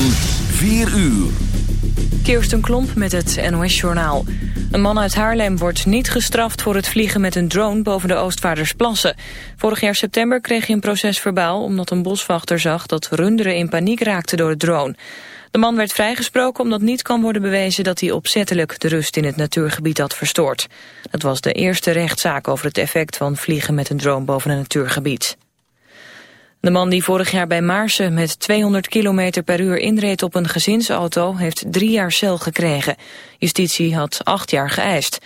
van 4 uur. Kirsten Klomp met het NOS-journaal. Een man uit Haarlem wordt niet gestraft voor het vliegen met een drone boven de Oostvaardersplassen. Vorig jaar september kreeg hij een proces verbaal omdat een boswachter zag dat runderen in paniek raakten door de drone. De man werd vrijgesproken omdat niet kan worden bewezen dat hij opzettelijk de rust in het natuurgebied had verstoord. Dat was de eerste rechtszaak over het effect van vliegen met een drone boven een natuurgebied. De man die vorig jaar bij Maarsen met 200 km per uur inreed op een gezinsauto heeft drie jaar cel gekregen. Justitie had acht jaar geëist.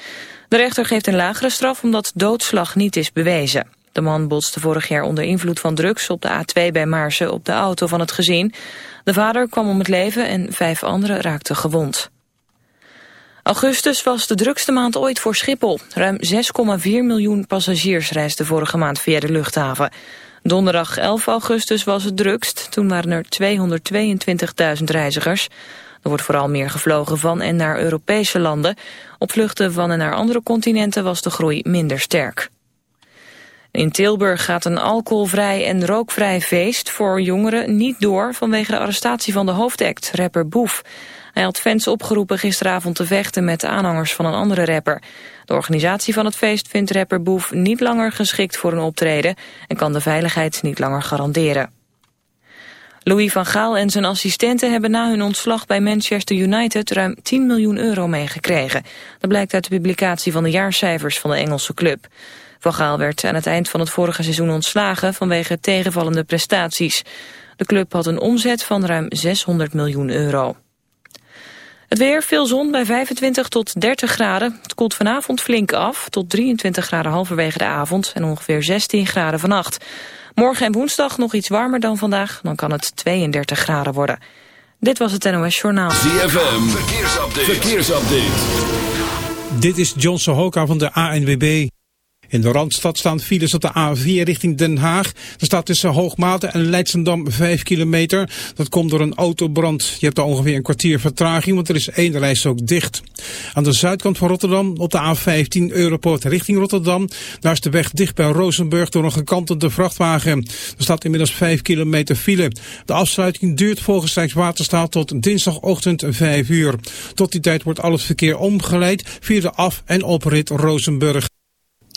De rechter geeft een lagere straf omdat doodslag niet is bewezen. De man botste vorig jaar onder invloed van drugs op de A2 bij Maarsen op de auto van het gezin. De vader kwam om het leven en vijf anderen raakten gewond. Augustus was de drukste maand ooit voor Schiphol. Ruim 6,4 miljoen passagiers reisden vorige maand via de luchthaven. Donderdag 11 augustus was het drukst. Toen waren er 222.000 reizigers. Er wordt vooral meer gevlogen van en naar Europese landen. Op vluchten van en naar andere continenten was de groei minder sterk. In Tilburg gaat een alcoholvrij en rookvrij feest voor jongeren niet door vanwege de arrestatie van de hoofdact, rapper Boef. Hij had fans opgeroepen gisteravond te vechten met aanhangers van een andere rapper. De organisatie van het feest vindt rapper Boef niet langer geschikt voor een optreden en kan de veiligheid niet langer garanderen. Louis van Gaal en zijn assistenten hebben na hun ontslag bij Manchester United ruim 10 miljoen euro meegekregen. Dat blijkt uit de publicatie van de jaarcijfers van de Engelse club. Van Gaal werd aan het eind van het vorige seizoen ontslagen vanwege tegenvallende prestaties. De club had een omzet van ruim 600 miljoen euro. Het weer, veel zon bij 25 tot 30 graden. Het koelt vanavond flink af, tot 23 graden halverwege de avond... en ongeveer 16 graden vannacht. Morgen en woensdag nog iets warmer dan vandaag. Dan kan het 32 graden worden. Dit was het NOS Journaal. ZFM, verkeersupdate. verkeersupdate. Dit is John Sohoka van de ANWB. In de Randstad staan files op de A4 richting Den Haag. Er staat tussen Hoogmate en Leidsendam 5 kilometer. Dat komt door een autobrand. Je hebt er ongeveer een kwartier vertraging, want er is één reis ook dicht. Aan de zuidkant van Rotterdam, op de A15 Europoort richting Rotterdam. Daar is de weg dicht bij Rozenburg door een gekantelde vrachtwagen. Er staat inmiddels 5 kilometer file. De afsluiting duurt volgens Rijkswaterstaat tot dinsdagochtend 5 uur. Tot die tijd wordt al het verkeer omgeleid via de af- en oprit Rozenburg.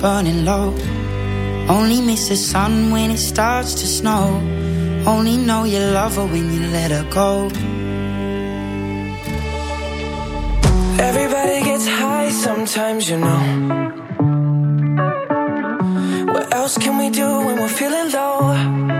burning low. Only miss the sun when it starts to snow. Only know you love her when you let her go. Everybody gets high sometimes, you know. What else can we do when we're feeling low?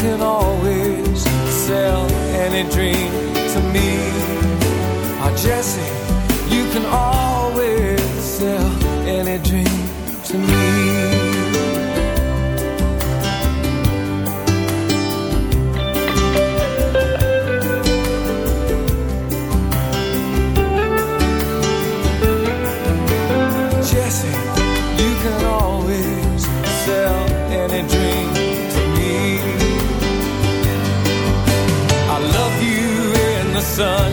can always sell any dream to me. Our Jesse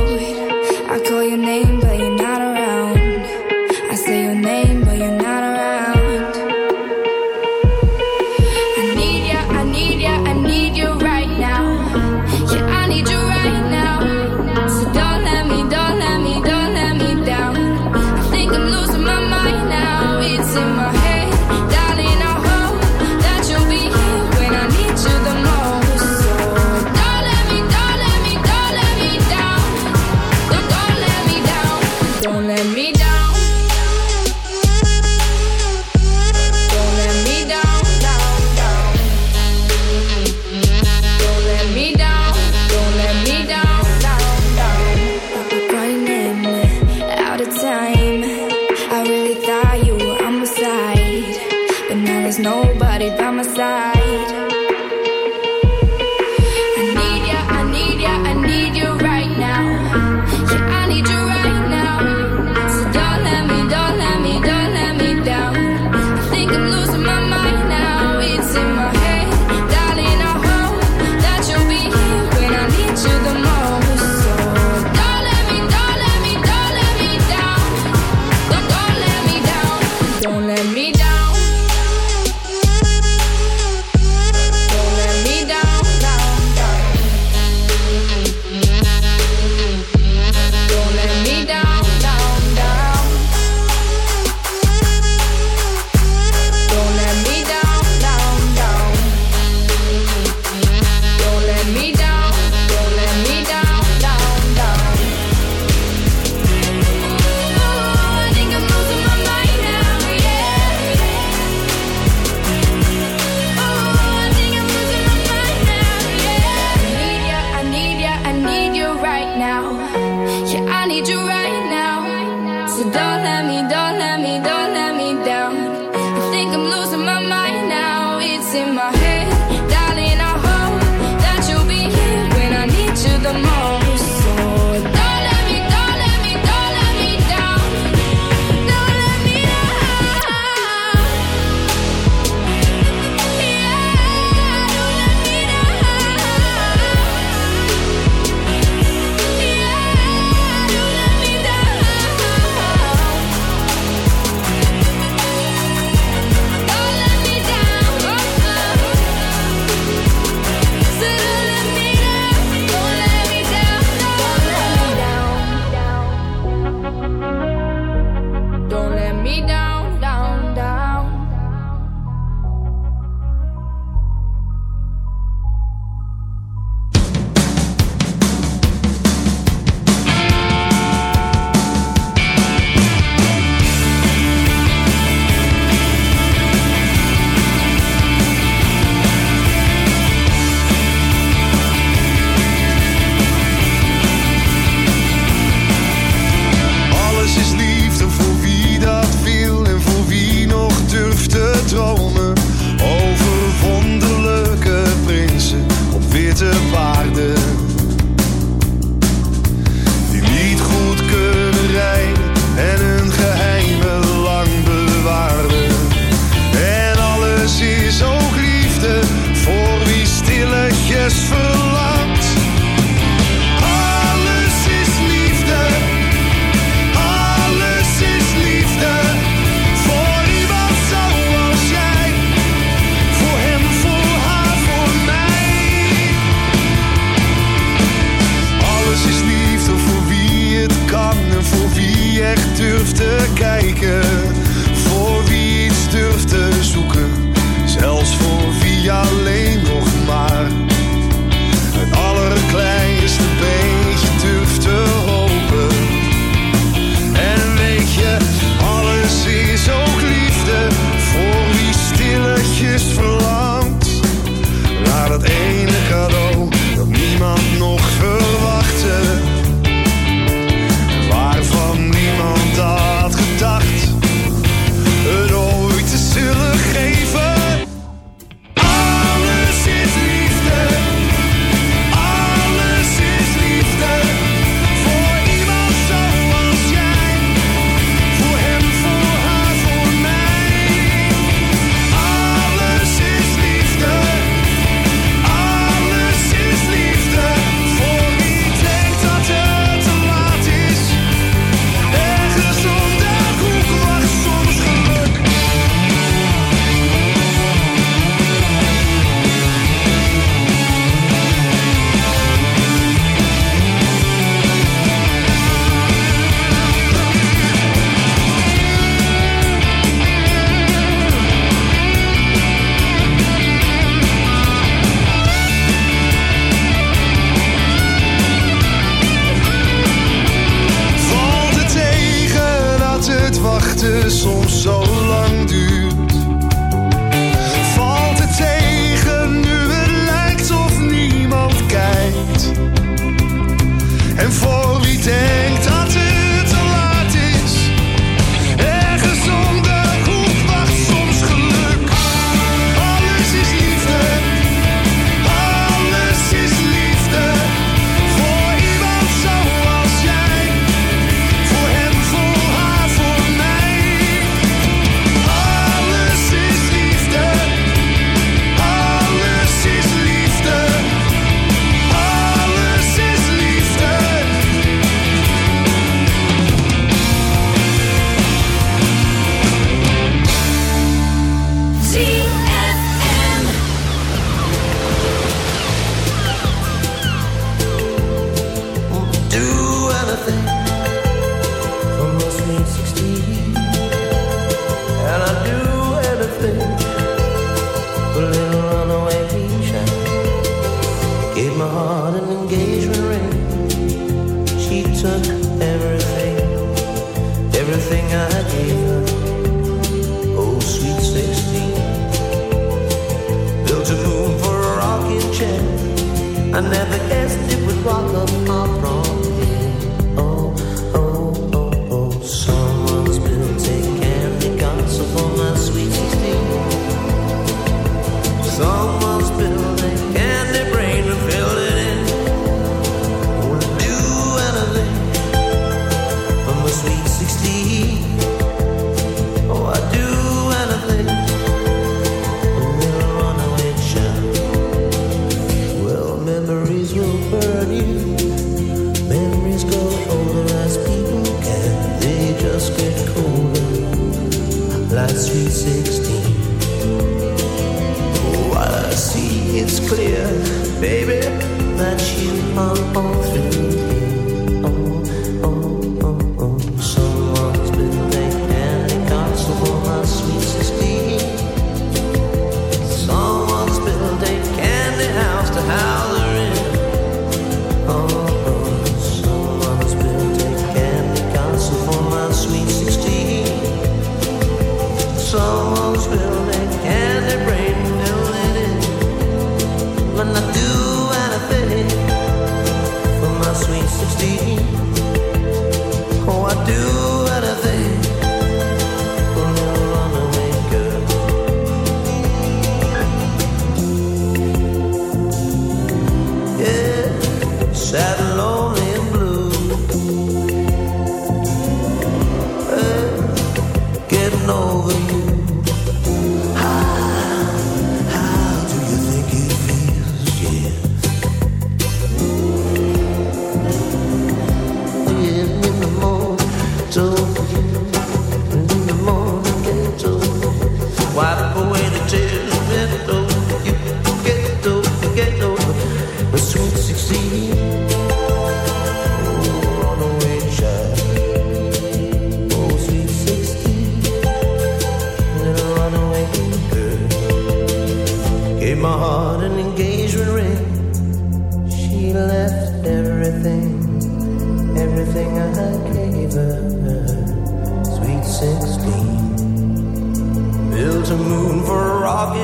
always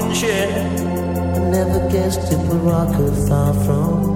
I never guessed it, Morocco far from.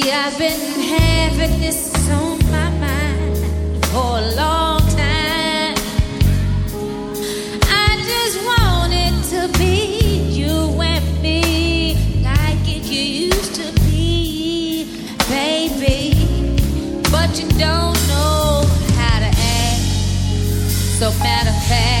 I've been having this on my mind for a long time. I just to be you and me, like it used to be, baby. But you don't know how to act. So matter of fact.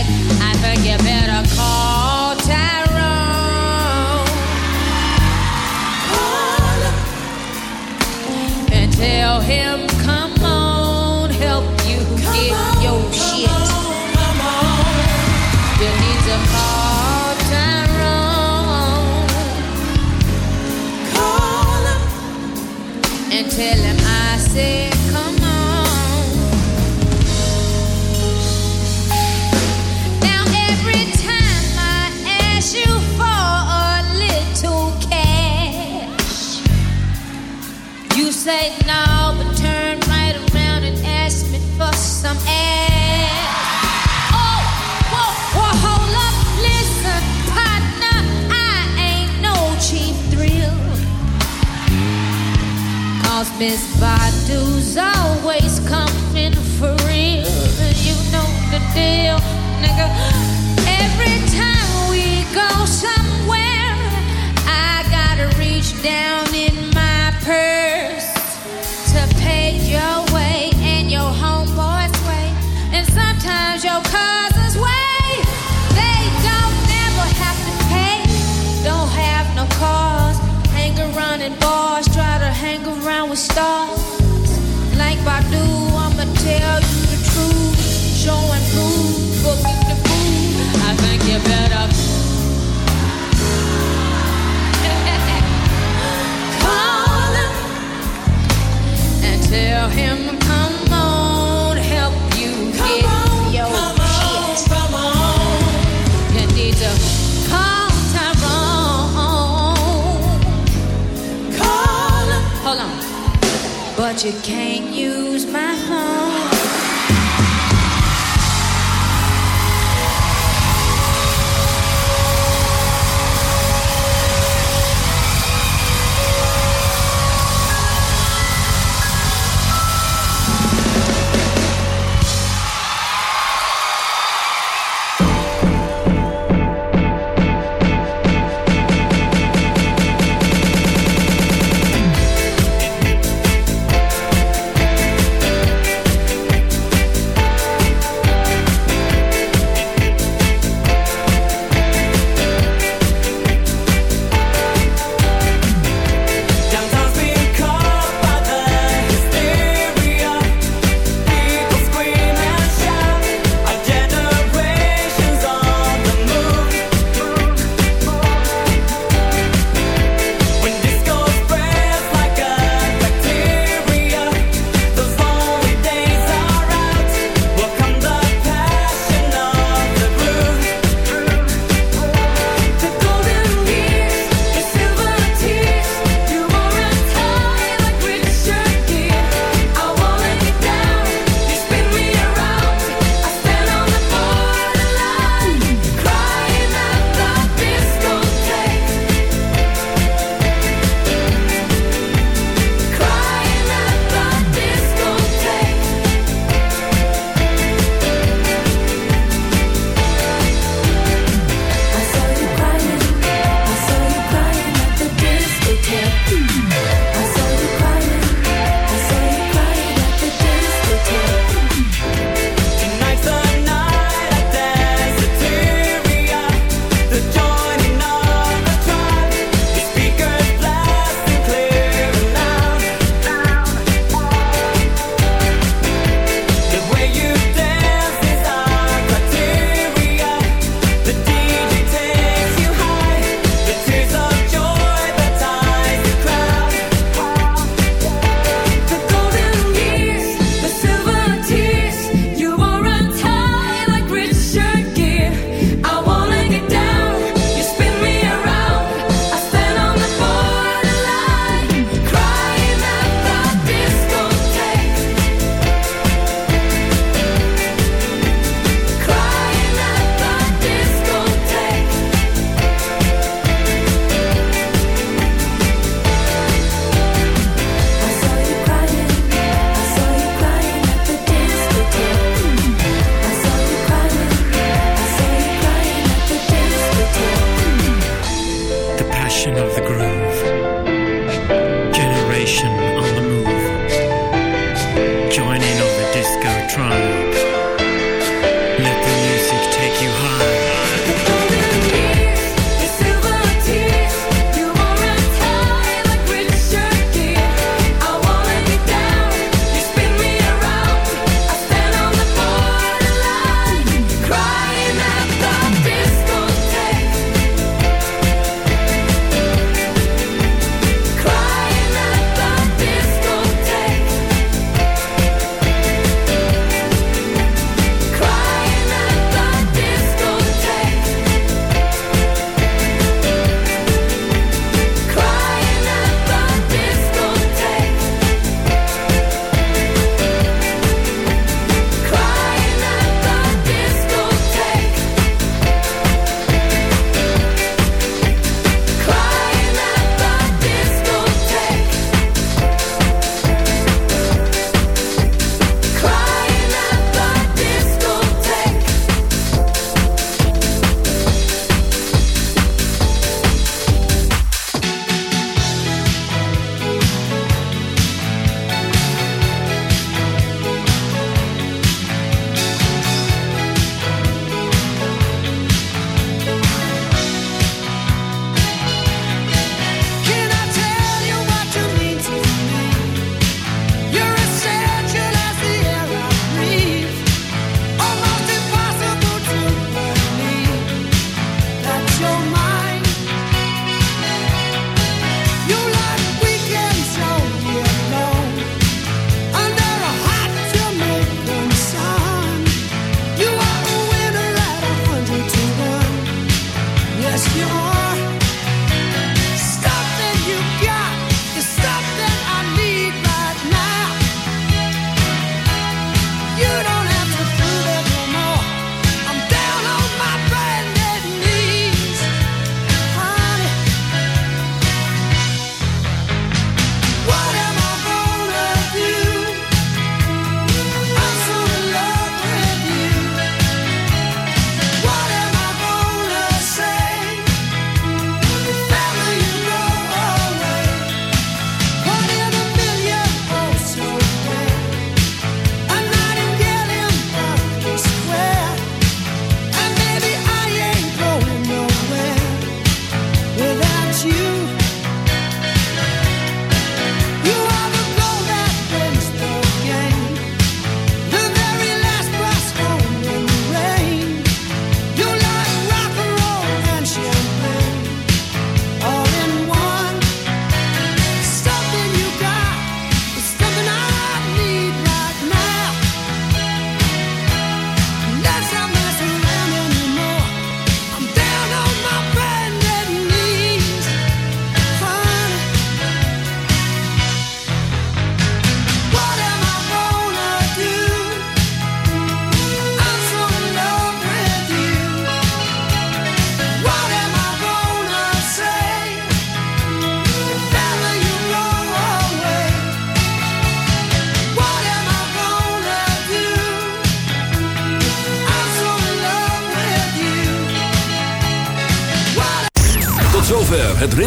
Miss stars like do, I'ma tell you the truth, Showing proof, prove, booking the fool. I think you better. you, can you?